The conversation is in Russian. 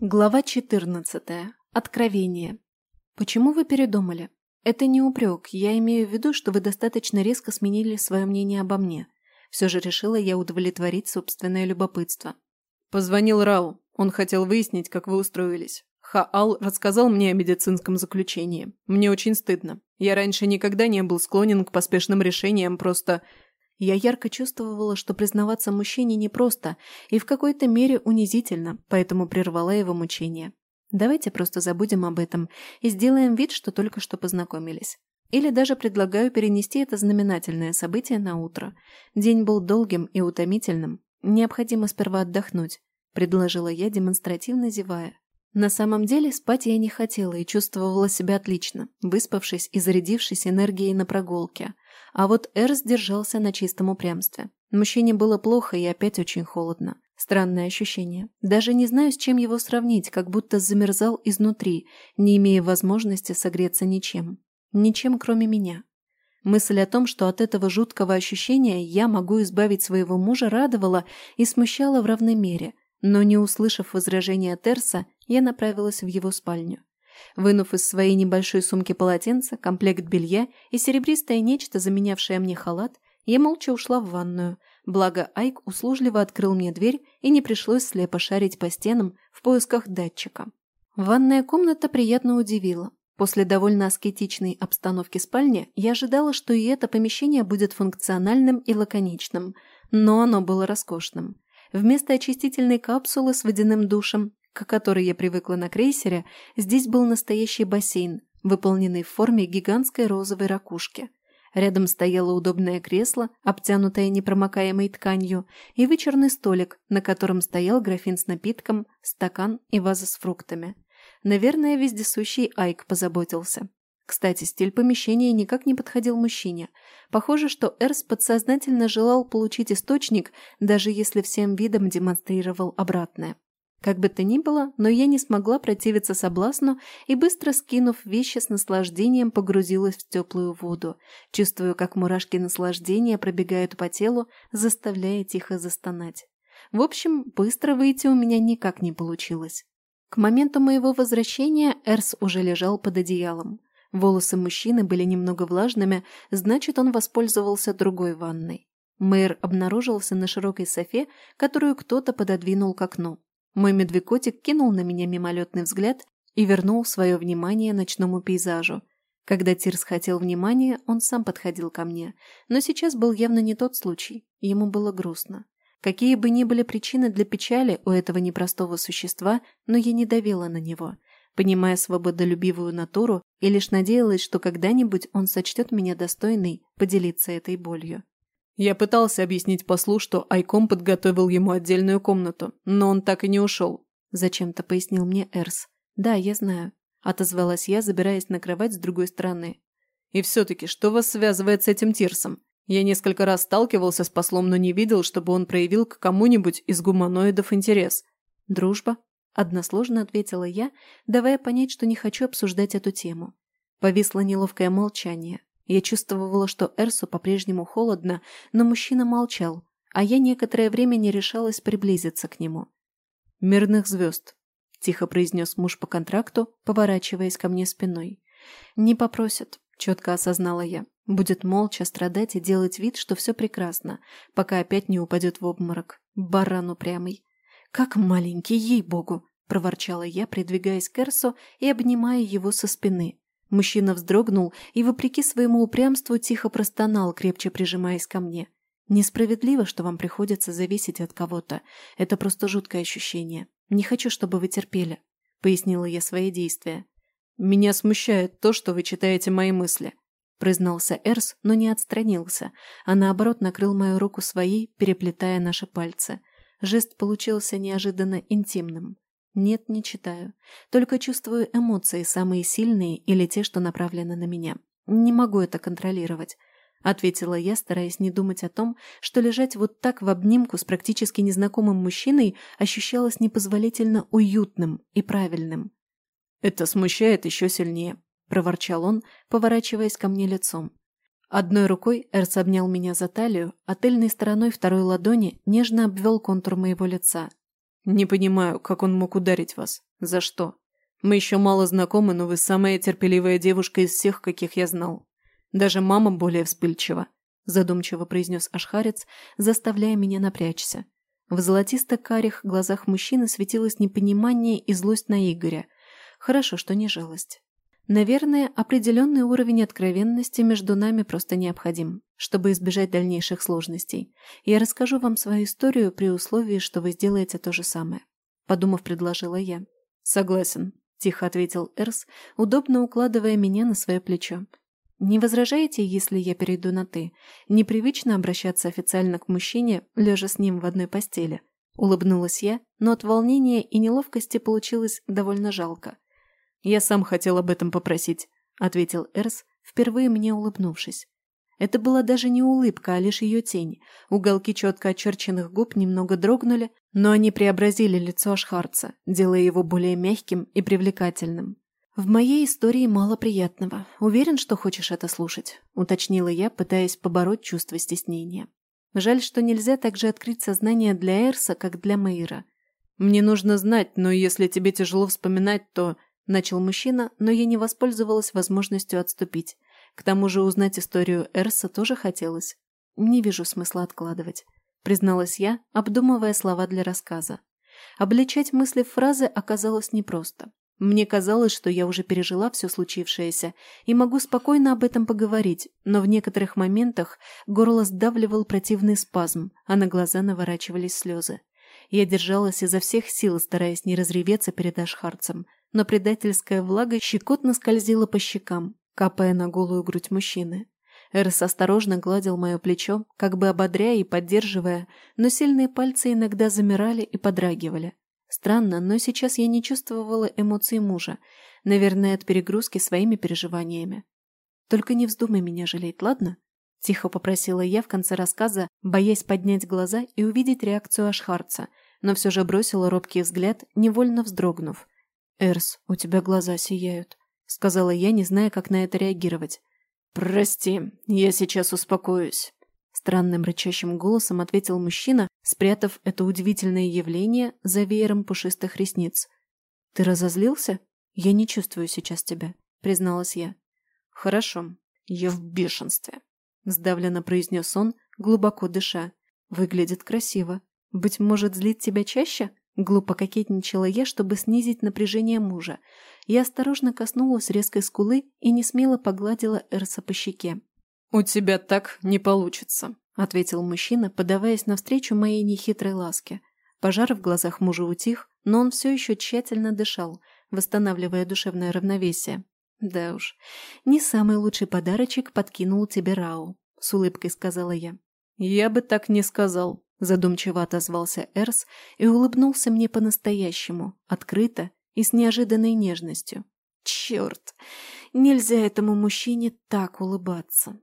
Глава 14. Откровение. Почему вы передумали? Это не упрек, я имею в виду, что вы достаточно резко сменили свое мнение обо мне. Все же решила я удовлетворить собственное любопытство. Позвонил Рау. Он хотел выяснить, как вы устроились. Хаал рассказал мне о медицинском заключении. Мне очень стыдно. Я раньше никогда не был склонен к поспешным решениям, просто я ярко чувствовала, что признаваться мужчине непросто и в какой-то мере унизительно, поэтому прервала его мучение. Давайте просто забудем об этом и сделаем вид, что только что познакомились. Или даже предлагаю перенести это знаменательное событие на утро. День был долгим и утомительным. Необходимо сперва отдохнуть, предложила я, демонстративно зевая. На самом деле спать я не хотела и чувствовала себя отлично, выспавшись и зарядившись энергией на прогулке. А вот Эрс держался на чистом упрямстве. Мужчине было плохо и опять очень холодно. Странное ощущение. Даже не знаю, с чем его сравнить, как будто замерзал изнутри, не имея возможности согреться ничем. Ничем, кроме меня. Мысль о том, что от этого жуткого ощущения я могу избавить своего мужа, радовала и смущала в равной мере, но не услышав возражения Терса, я направилась в его спальню. Вынув из своей небольшой сумки полотенце, комплект белья и серебристое нечто, заменявшее мне халат, я молча ушла в ванную, благо Айк услужливо открыл мне дверь и не пришлось слепо шарить по стенам в поисках датчика. Ванная комната приятно удивила. После довольно аскетичной обстановки спальни я ожидала, что и это помещение будет функциональным и лаконичным, но оно было роскошным. Вместо очистительной капсулы с водяным душем к которой я привыкла на крейсере, здесь был настоящий бассейн, выполненный в форме гигантской розовой ракушки. Рядом стояло удобное кресло, обтянутое непромокаемой тканью, и вычурный столик, на котором стоял графин с напитком, стакан и ваза с фруктами. Наверное, вездесущий Айк позаботился. Кстати, стиль помещения никак не подходил мужчине. Похоже, что Эрс подсознательно желал получить источник, даже если всем видом демонстрировал обратное. Как бы то ни было, но я не смогла противиться соблазну и, быстро скинув вещи с наслаждением, погрузилась в теплую воду, чувствуя, как мурашки наслаждения пробегают по телу, заставляя тихо застонать. В общем, быстро выйти у меня никак не получилось. К моменту моего возвращения Эрс уже лежал под одеялом. Волосы мужчины были немного влажными, значит, он воспользовался другой ванной. Мэр обнаружился на широкой софе, которую кто-то пододвинул к окну. Мой медвекотик кинул на меня мимолетный взгляд и вернул свое внимание ночному пейзажу. Когда Тирс хотел внимания, он сам подходил ко мне, но сейчас был явно не тот случай, ему было грустно. Какие бы ни были причины для печали у этого непростого существа, но я не давила на него, понимая свободолюбивую натуру и лишь надеялась, что когда-нибудь он сочтет меня достойной поделиться этой болью. Я пытался объяснить послу, что Айком подготовил ему отдельную комнату, но он так и не ушел. Зачем-то пояснил мне Эрс. Да, я знаю. Отозвалась я, забираясь на кровать с другой стороны. И все-таки, что вас связывает с этим Тирсом? Я несколько раз сталкивался с послом, но не видел, чтобы он проявил к кому-нибудь из гуманоидов интерес. Дружба? Односложно ответила я, давая понять, что не хочу обсуждать эту тему. Повисло неловкое молчание. Я чувствовала, что Эрсу по-прежнему холодно, но мужчина молчал, а я некоторое время не решалась приблизиться к нему. «Мирных звезд», – тихо произнес муж по контракту, поворачиваясь ко мне спиной. «Не попросят», – четко осознала я. Будет молча страдать и делать вид, что все прекрасно, пока опять не упадет в обморок. Баран упрямый. «Как маленький, ей-богу!» – проворчала я, придвигаясь к Эрсу и обнимая его со спины. Мужчина вздрогнул и, вопреки своему упрямству, тихо простонал, крепче прижимаясь ко мне. «Несправедливо, что вам приходится зависеть от кого-то. Это просто жуткое ощущение. Не хочу, чтобы вы терпели», — пояснила я свои действия. «Меня смущает то, что вы читаете мои мысли», — признался Эрс, но не отстранился, а наоборот накрыл мою руку своей, переплетая наши пальцы. Жест получился неожиданно интимным. Нет, не читаю. Только чувствую эмоции, самые сильные или те, что направлены на меня. Не могу это контролировать. Ответила я, стараясь не думать о том, что лежать вот так в обнимку с практически незнакомым мужчиной ощущалось непозволительно уютным и правильным. «Это смущает еще сильнее», – проворчал он, поворачиваясь ко мне лицом. Одной рукой Эрс обнял меня за талию, а тыльной стороной второй ладони нежно обвел контур моего лица. «Не понимаю, как он мог ударить вас. За что? Мы еще мало знакомы, но вы самая терпеливая девушка из всех, каких я знал. Даже мама более вспыльчива», – задумчиво произнес Ашхарец, заставляя меня напрячься. В золотисто-карих глазах мужчины светилось непонимание и злость на Игоря. Хорошо, что не жалость. Наверное, определенный уровень откровенности между нами просто необходим, чтобы избежать дальнейших сложностей. Я расскажу вам свою историю при условии, что вы сделаете то же самое. Подумав, предложила я. Согласен, тихо ответил Эрс, удобно укладывая меня на свое плечо. Не возражаете, если я перейду на «ты»? Непривычно обращаться официально к мужчине, лежа с ним в одной постели. Улыбнулась я, но от волнения и неловкости получилось довольно жалко. «Я сам хотел об этом попросить», — ответил Эрс, впервые мне улыбнувшись. Это была даже не улыбка, а лишь ее тень. Уголки четко очерченных губ немного дрогнули, но они преобразили лицо Ашхарца, делая его более мягким и привлекательным. «В моей истории мало приятного. Уверен, что хочешь это слушать», — уточнила я, пытаясь побороть чувство стеснения. Жаль, что нельзя так же открыть сознание для Эрса, как для Мейра. «Мне нужно знать, но если тебе тяжело вспоминать, то...» Начал мужчина, но я не воспользовалась возможностью отступить. К тому же узнать историю Эрса тоже хотелось. Не вижу смысла откладывать. Призналась я, обдумывая слова для рассказа. Обличать мысли в фразы оказалось непросто. Мне казалось, что я уже пережила все случившееся и могу спокойно об этом поговорить, но в некоторых моментах горло сдавливал противный спазм, а на глаза наворачивались слезы. Я держалась изо всех сил, стараясь не разреветься перед Ашхарцем, но предательская влага щекотно скользила по щекам, капая на голую грудь мужчины. Эрс осторожно гладил мое плечо, как бы ободряя и поддерживая, но сильные пальцы иногда замирали и подрагивали. Странно, но сейчас я не чувствовала эмоций мужа, наверное, от перегрузки своими переживаниями. «Только не вздумай меня жалеть, ладно?» – тихо попросила я в конце рассказа, боясь поднять глаза и увидеть реакцию Ашхарца, но все же бросила робкий взгляд, невольно вздрогнув. «Эрс, у тебя глаза сияют», — сказала я, не зная, как на это реагировать. «Прости, я сейчас успокоюсь», — странным рычащим голосом ответил мужчина, спрятав это удивительное явление за веером пушистых ресниц. «Ты разозлился? Я не чувствую сейчас тебя», — призналась я. «Хорошо, я в бешенстве», — сдавленно произнес он, глубоко дыша. «Выглядит красиво. Быть может, злит тебя чаще?» Глупо кокетничала я, чтобы снизить напряжение мужа. Я осторожно коснулась резкой скулы и не смело погладила Эрса по щеке. «У тебя так не получится», — ответил мужчина, подаваясь навстречу моей нехитрой ласке. Пожар в глазах мужа утих, но он все еще тщательно дышал, восстанавливая душевное равновесие. «Да уж, не самый лучший подарочек подкинул тебе Рау», — с улыбкой сказала я. «Я бы так не сказал», Задумчиво отозвался Эрс и улыбнулся мне по-настоящему, открыто и с неожиданной нежностью. Черт! Нельзя этому мужчине так улыбаться.